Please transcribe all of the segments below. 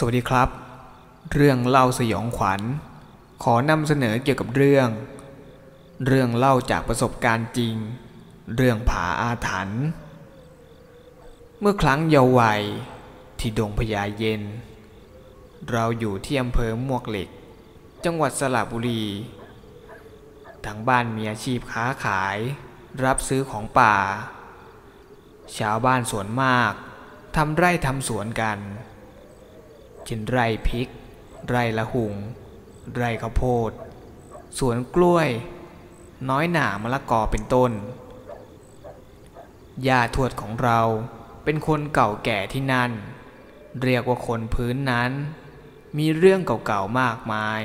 สวัสดีครับ เรื่องเล่าสยองขวัญ ขอนำเสนอเกี่ยวกับเรื่อง เรื่องเล่าจากประสบการณ์จริง เรื่องผาอาถรรพ์เมื่อครั้งเยาว์วัยที่ดงพญาเย็น เราอยู่ที่อำเภอมวกเหล็ก จังหวัดสระบุรีทางบ้านมีอาชีพค้าขาย รับซื้อของป่า ชาวบ้านส่วนมากทำไร่ทำสวนกัน เช่นไร่พริก ไร่ละหุง ไร่ข้าวโพด สวนกล้วย น้อยหน่ามะละกอเป็นต้นย่าทวดของเราเป็นคนเก่าแก่ที่นั่น เรียกว่าคนพื้นนั้น มีเรื่องเก่าๆมากมาย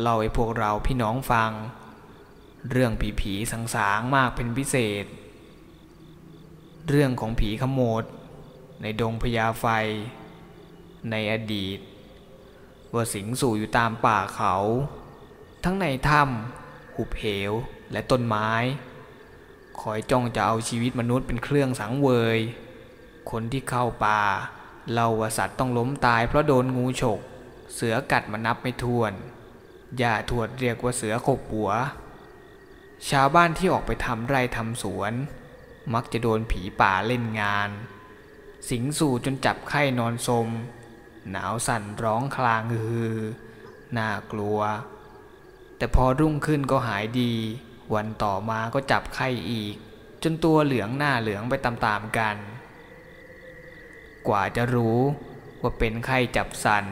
เล่าให้พวกเราพี่น้องฟัง เรื่องผีๆสางๆมากเป็นพิเศษ เรื่องของผีขโมดในดงพญาไฟ ในอดีต ว่าสิงสู่อยู่ตามป่าเขา ทั้งในถ้ำหุบเหวและต้นไม้ คอยจ้องจะเอาชีวิตมนุษย์เป็นเครื่องสังเวย คนที่เข้าป่าเล่าว่าสัตว์ต้องล้มตายเพราะโดนงูฉก เสือกัดมานับไม่ถ้วนย่าทวดเรียกว่าเสือขบหัว ชาวบ้านที่ออกไปทำไร่ทำสวน มักจะโดนผีป่าเล่นงาน สิงสู่จนจับไข้นอนสม หนาวสั่นร้องคลางฮือ น่ากลัว แต่พอรุ่งขึ้นก็หายดี วันต่อมาก็จับไข้อีก จนตัวเหลืองหน้าเหลืองไปตามๆกัน กว่าจะรู้ว่าเป็นไข้จับสัน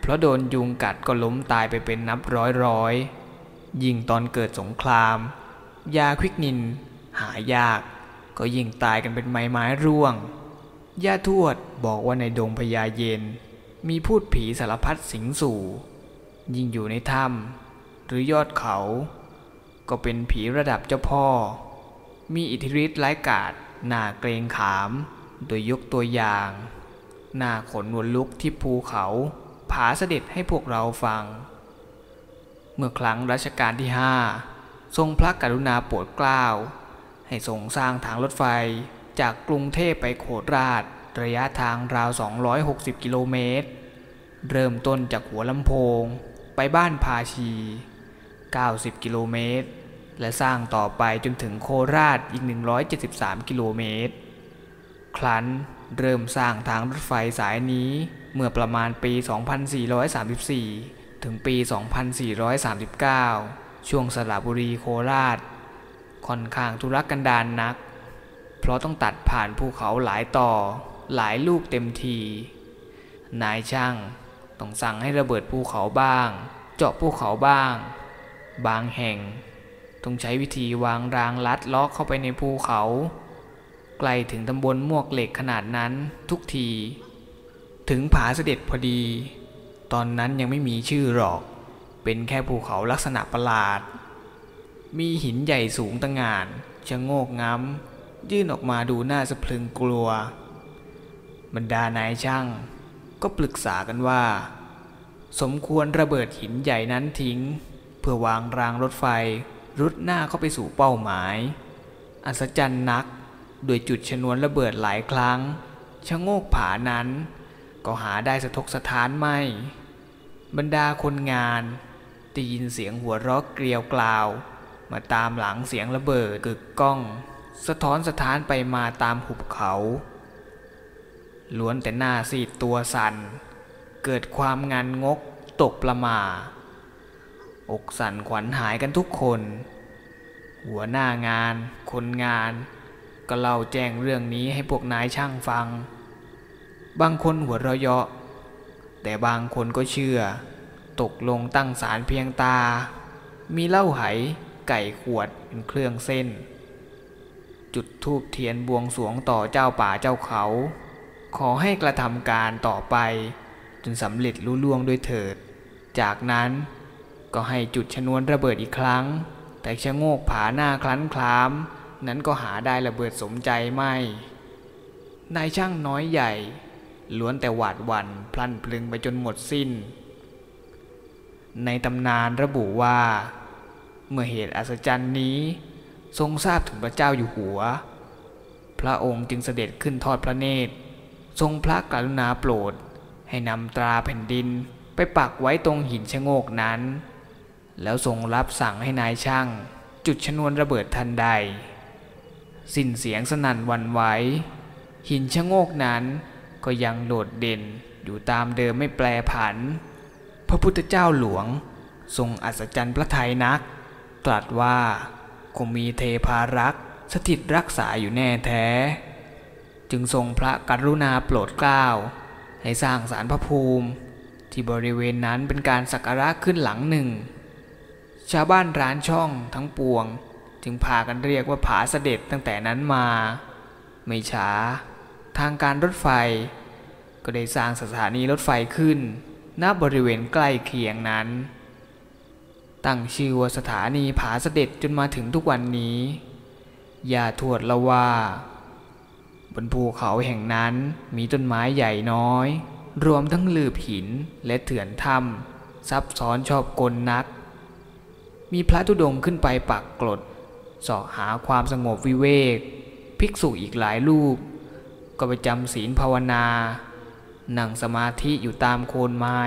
เพราะโดนยุงกัดก็ล้มตายไปเป็นนับร้อยร้อยยิ่งตอนเกิดสงคราม ยาควิกนิน หายากก็ยิ่งตายกันเป็นไม้ไม้ร่วง ย่าทวดบอกว่าในดงพญาเย็น มีพูดผีสารพัดสิงสู่ ยิ่งอยู่ในถ้ำหรือยอดเขา ก็เป็นผีระดับเจ้าพ่อ มีอิทธิฤทธิ์ร้ายกาจหน้าเกรงขาม โดยยกตัวอย่าง หน้าขนวนลุกที่ภูเขา ผาเสด็จให้พวกเราฟัง เมื่อครั้งรัชกาลที่ห้าทรงพระกรุณาโปรดเกล้า ให้ทรงสร้างทางรถไฟจากกรุงเทพไปโคราชระยะทางราว 260 กิโลเมตร เริ่มต้นจากหัวลำโพง ไปบ้านพาชี 90 กิโลเมตร และสร้างต่อไปจนถึงโคราชอีก 173 กิโลเมตร ครั้นเริ่มสร้างทางรถไฟสายนี้เมื่อประมาณปี 2434 ถึงปี 2439 ช่วงสระบุรีโคราช ค่อนข้างทุรกันดารนนัก เพราะต้องตัดผ่านภูเขาหลายต่อหลายลูกเต็มที นายช่าง ต้องสั่งให้ระเบิดภูเขาบ้าง เจาะภูเขาบ้าง บางแห่ง ต้องใช้วิธีวางรางลัดล็อกเข้าไปในภูเขา ไกลถึงตำบลมวกเหล็กขนาดนั้นทุกที ถึงผาเสด็จพอดี ตอนนั้นยังไม่มีชื่อหรอก เป็นแค่ภูเขาลักษณะประหลาด มีหินใหญ่สูงตะงานชะโงกง้ำยื่นออกมาดูหน้าสะพรึงกลัว บรรดานายช่าง ก็ปรึกษากันว่า สมควรระเบิดหินใหญ่นั้นทิ้ง เพื่อวางรางรถไฟรุดหน้าเข้าไปสู่เป้าหมาย อัศจรรย์นักโดยจุดชนวนระเบิดหลายครั้งชะโงกผานั้น ก็หาได้สะทกสะท้านไม่ บรรดาคนงานได้ยินเสียงหัวเราะเกลียวกล่าว มาตามหลังเสียงระเบิดกึกก้อง สะท้อนสะท้านไปมาตามหุบเขา ล้วนแต่หน้าซีดตัวสัน่นเกิดความงานงกตกประมาอกสั่นขวัญหายกันทุกคน หัวหน้างาน คนงาน ก็เล่าแจ้งเรื่องนี้ให้พวกนายช่างฟัง บางคนหัวเราะเยาะ แต่บางคนก็เชื่อ ตกลงตั้งสารเพียงตา มีเหล้าไหไก่ขวดเป็นเครื่องเส้น จุดทูบเทียนบวงสรวงต่อเจ้าป่าเจ้าเขา ขอให้กระทำการต่อไป จนสำเร็จลุล่วงด้วยเถิด จากนั้นก็ให้จุดชนวนระเบิดอีกครั้ง แต่ชะโงกผาหน้าคลั้นคลาม นั้นก็หาได้ระเบิดสมใจไม่นายช่างน้อยใหญ่ ล้วนแต่หวาดหวั่นพลันพลึงไปจนหมดสิ้น ในตำนานระบุว่า เมื่อเหตุอัศจรรย์นี้ ทรงทราบถึงพระเจ้าอยู่หัว พระองค์จึงเสด็จขึ้นทอดพระเนตร ทรงพระกรุณาโปรด ให้นำตราแผ่นดินไปปักไว้ตรงหินชะโงกนั้น แล้วทรงรับสั่งให้นายช่าง จุดชนวนระเบิดทันใด สิ้นเสียงสนั่นวันไหวหินชะโงกนั้นก็ยังโดดเด่นอยู่ตามเดิมไม่แปรผัน พระพุทธเจ้าหลวงทรงอัศจรรย์พระทัยนัก ตรัสว่าคงมีเทพารักษ์สถิตรักษาอยู่แน่แท้ จึงทรงพระกรุณาโปรดเกล้าให้สร้างสารพระภูมิ ที่บริเวณนั้นเป็นการสักการะขึ้นหลังหนึ่ง ชาวบ้านร้านช่องทั้งปวง จึงพากันเรียกว่าผาเสด็จตั้งแต่นั้นมา ไม่ช้า ทางการรถไฟ ก็ได้สร้างสถานีรถไฟขึ้นณบริเวณใกล้เคียงนั้น ตั้งชื่อว่าสถานีผาเสด็จจนมาถึงทุกวันนี้ อย่าทวดละว่า นภูเขาแห่งนั้นมีต้นไม้ใหญ่น้อย รวมทั้งลืบหินและเถื่อนถ้ำซับซ้อนชอบกลนัก มีพระธุดงขึ้นไปปักกลดสาะหาความสงบวิเวก ภิกษุอีกหลายรูป ก็ไปจำศีลภาวนา นั่งสมาธิอยู่ตามโคนไม้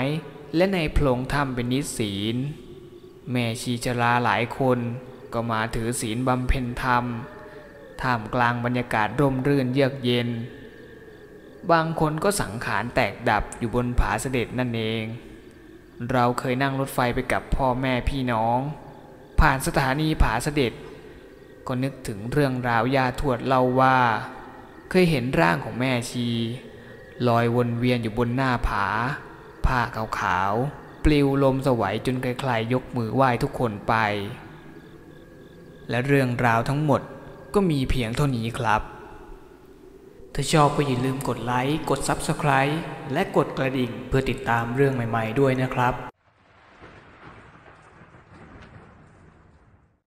และในโพรงถ้ำเป็นนิสศีล แม่ชีชราหลายคนก็มาถือศีลบำเพ็ญธรรม ท่ามกลางบรรยากาศร่มรื่นเยือกเย็น บางคนก็สังขารแตกดับอยู่บนผาเสด็จนั่นเอง เราเคยนั่งรถไฟไปกับพ่อแม่พี่น้อง ผ่านสถานีผาเสด็จ ก็นึกถึงเรื่องราวยาทวดเล่าว่า เคยเห็นร่างของแม่ชีลอยวนเวียนอยู่บนหน้าผา ผ้าขาวๆปลิวลมสวัยจนใครๆยกมือไหว้ทุกคนไป และเรื่องราวทั้งหมด ก็มีเพียงเท่านี้ครับ ถ้าชอบก็อย่าลืมกดไลค์ กด Subscribe และกดกระดิ่งเพื่อติดตามเรื่องใหม่ ๆ ด้วยนะครับ